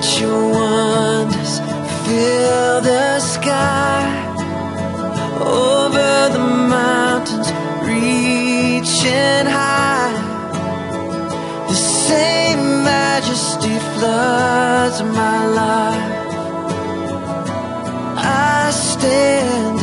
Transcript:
Let your wonders fill the sky. Over the mountains reaching high. The same majesty floods my life. I stand